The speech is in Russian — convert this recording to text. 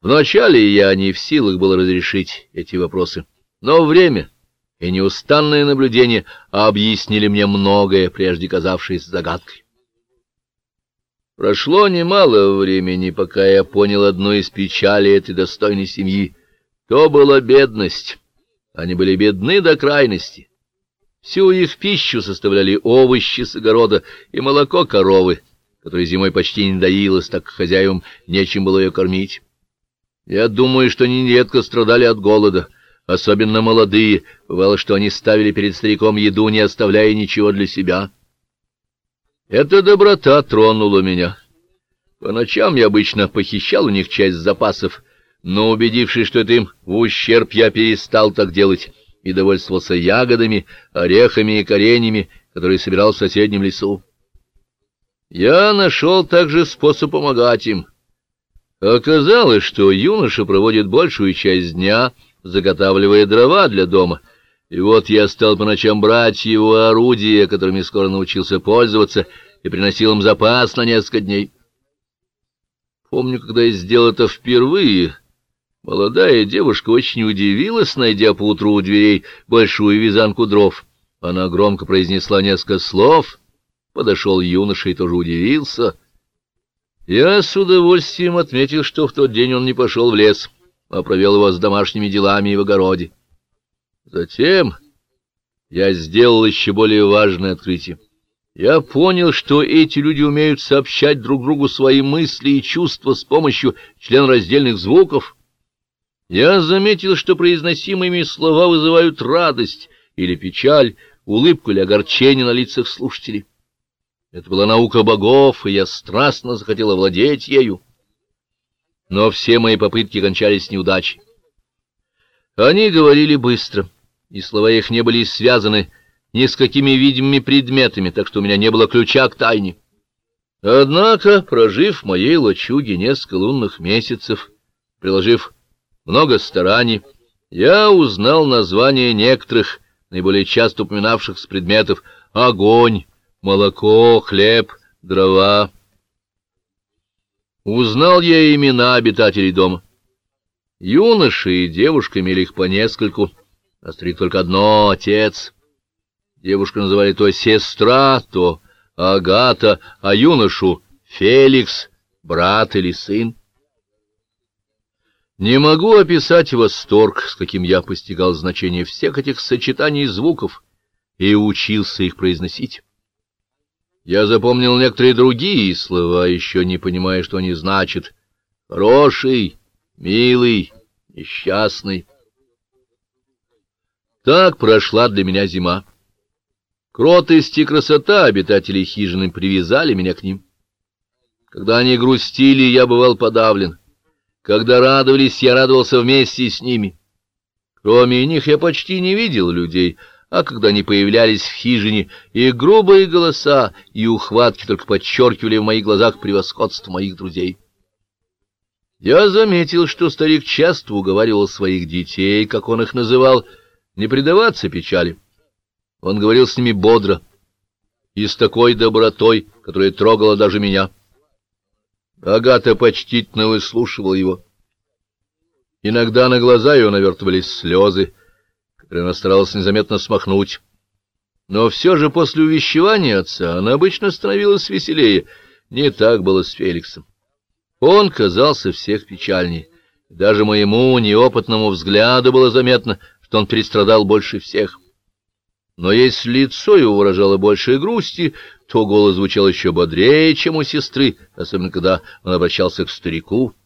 Вначале я не в силах был разрешить эти вопросы, но время и неустанное наблюдение объяснили мне многое, прежде казавшееся загадкой. Прошло немало времени, пока я понял одну из печалей этой достойной семьи. То была бедность. Они были бедны до крайности. Всю их пищу составляли овощи с огорода и молоко коровы, которое зимой почти не доилось, так как хозяевам нечем было ее кормить. Я думаю, что они нередко страдали от голода, особенно молодые. Бывало, что они ставили перед стариком еду, не оставляя ничего для себя. Эта доброта тронула меня. По ночам я обычно похищал у них часть запасов, но, убедившись, что это им в ущерб, я перестал так делать и довольствовался ягодами, орехами и коренями, которые собирал в соседнем лесу. Я нашел также способ помогать им — Оказалось, что юноша проводит большую часть дня, заготавливая дрова для дома, и вот я стал по ночам брать его орудия, которыми скоро научился пользоваться, и приносил им запас на несколько дней. Помню, когда я сделал это впервые, молодая девушка очень удивилась, найдя поутру у дверей большую вязанку дров. Она громко произнесла несколько слов, подошел юноша и тоже удивился — я с удовольствием отметил, что в тот день он не пошел в лес, а провел его с домашними делами и в огороде. Затем я сделал еще более важное открытие. Я понял, что эти люди умеют сообщать друг другу свои мысли и чувства с помощью членораздельных звуков. Я заметил, что произносимыми слова вызывают радость или печаль, улыбку или огорчение на лицах слушателей. Это была наука богов, и я страстно захотел овладеть ею. Но все мои попытки кончались неудачей. Они говорили быстро, и слова их не были связаны ни с какими видимыми предметами, так что у меня не было ключа к тайне. Однако, прожив в моей лачуге несколько лунных месяцев, приложив много стараний, я узнал название некоторых, наиболее часто упоминавшихся предметов — огонь, молоко, хлеб, дрова. Узнал я имена обитателей дома. Юноши и девушка имели их по нескольку, а старик только одно — отец. Девушку называли то сестра, то Агата, а юношу — Феликс, брат или сын. Не могу описать восторг, с каким я постигал значение всех этих сочетаний звуков и учился их произносить. Я запомнил некоторые другие слова, еще не понимая, что они значат. Хороший, милый, несчастный. Так прошла для меня зима. Кротость и красота обитателей хижины привязали меня к ним. Когда они грустили, я бывал подавлен. Когда радовались, я радовался вместе с ними. Кроме них я почти не видел людей — а когда они появлялись в хижине, и грубые голоса, и ухватки только подчеркивали в моих глазах превосходство моих друзей. Я заметил, что старик часто уговаривал своих детей, как он их называл, не предаваться печали. Он говорил с ними бодро и с такой добротой, которая трогала даже меня. Агата почтительно выслушивала его. Иногда на глаза ее навертывались слезы, она старалась незаметно смахнуть. Но все же после увещевания отца она обычно становилась веселее. Не так было с Феликсом. Он казался всех печальнее. Даже моему неопытному взгляду было заметно, что он перестрадал больше всех. Но если лицо его выражало больше грусти, то голос звучал еще бодрее, чем у сестры, особенно когда он обращался к старику —